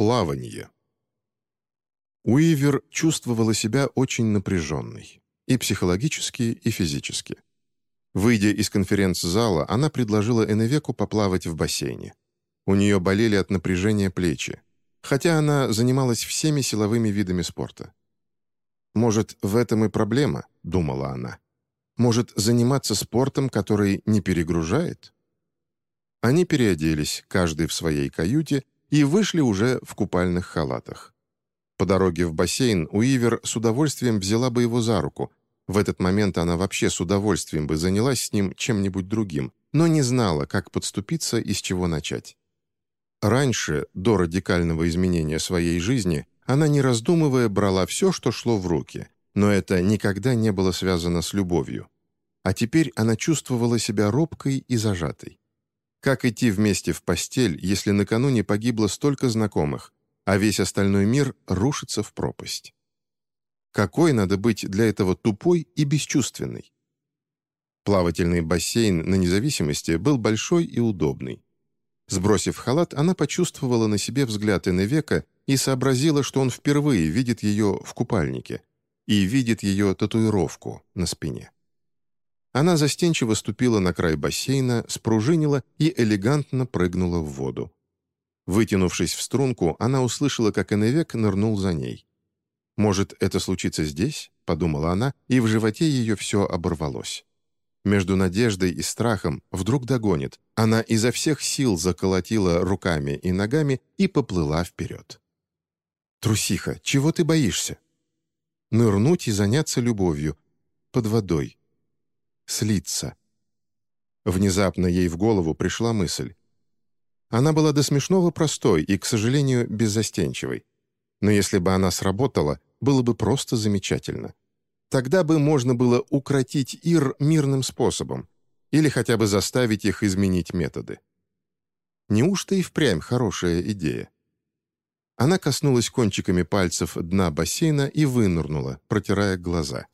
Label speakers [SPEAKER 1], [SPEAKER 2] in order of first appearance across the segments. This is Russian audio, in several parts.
[SPEAKER 1] Плавание. Уивер чувствовала себя очень напряженной. И психологически, и физически. Выйдя из конференц-зала, она предложила Эневеку поплавать в бассейне. У нее болели от напряжения плечи, хотя она занималась всеми силовыми видами спорта. «Может, в этом и проблема?» — думала она. «Может, заниматься спортом, который не перегружает?» Они переоделись, каждый в своей каюте, и вышли уже в купальных халатах. По дороге в бассейн Уивер с удовольствием взяла бы его за руку. В этот момент она вообще с удовольствием бы занялась с ним чем-нибудь другим, но не знала, как подступиться и с чего начать. Раньше, до радикального изменения своей жизни, она, не раздумывая, брала все, что шло в руки, но это никогда не было связано с любовью. А теперь она чувствовала себя робкой и зажатой. Как идти вместе в постель, если накануне погибло столько знакомых, а весь остальной мир рушится в пропасть? Какой надо быть для этого тупой и бесчувственной? Плавательный бассейн на независимости был большой и удобный. Сбросив халат, она почувствовала на себе взгляд Эневека и сообразила, что он впервые видит ее в купальнике и видит ее татуировку на спине. Она застенчиво ступила на край бассейна, спружинила и элегантно прыгнула в воду. Вытянувшись в струнку, она услышала, как Эневек нырнул за ней. «Может, это случится здесь?» — подумала она, и в животе ее все оборвалось. Между надеждой и страхом вдруг догонит. Она изо всех сил заколотила руками и ногами и поплыла вперед. «Трусиха, чего ты боишься?» «Нырнуть и заняться любовью. Под водой слиться. Внезапно ей в голову пришла мысль. Она была до смешного простой и, к сожалению, беззастенчивой. Но если бы она сработала, было бы просто замечательно. Тогда бы можно было укротить Ир мирным способом или хотя бы заставить их изменить методы. Неужто и впрямь хорошая идея? Она коснулась кончиками пальцев дна бассейна и вынырнула, протирая глаза.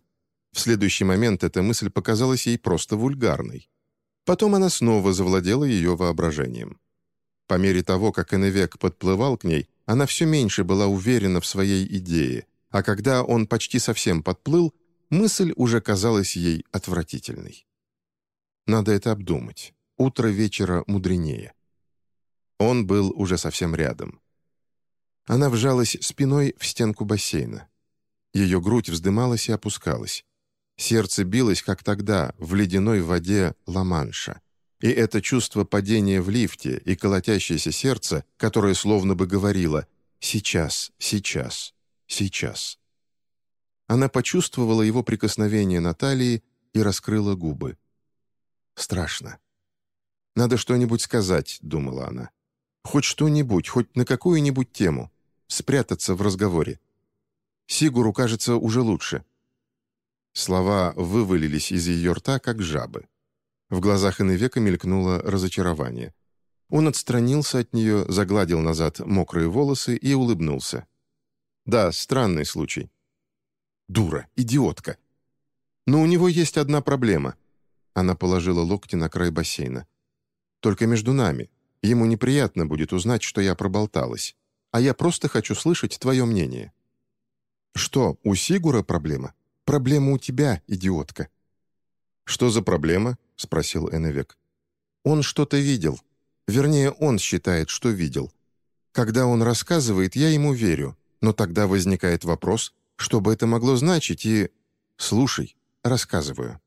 [SPEAKER 1] В следующий момент эта мысль показалась ей просто вульгарной. Потом она снова завладела ее воображением. По мере того, как Эневек подплывал к ней, она все меньше была уверена в своей идее, а когда он почти совсем подплыл, мысль уже казалась ей отвратительной. Надо это обдумать. Утро вечера мудренее. Он был уже совсем рядом. Она вжалась спиной в стенку бассейна. Ее грудь вздымалась и опускалась. Сердце билось, как тогда, в ледяной воде Ла-Манша. И это чувство падения в лифте и колотящееся сердце, которое словно бы говорило «сейчас, сейчас, сейчас». Она почувствовала его прикосновение на талии и раскрыла губы. Страшно. «Надо что-нибудь сказать», — думала она. «Хоть что-нибудь, хоть на какую-нибудь тему. Спрятаться в разговоре. Сигуру кажется уже лучше. Слова вывалились из ее рта, как жабы. В глазах Иневека мелькнуло разочарование. Он отстранился от нее, загладил назад мокрые волосы и улыбнулся. «Да, странный случай». «Дура, идиотка!» «Но у него есть одна проблема». Она положила локти на край бассейна. «Только между нами. Ему неприятно будет узнать, что я проболталась. А я просто хочу слышать твое мнение». «Что, у Сигура проблема?» Проблема у тебя, идиотка». «Что за проблема?» — спросил Эннвек. «Он что-то видел. Вернее, он считает, что видел. Когда он рассказывает, я ему верю, но тогда возникает вопрос, что бы это могло значить, и... Слушай, рассказываю».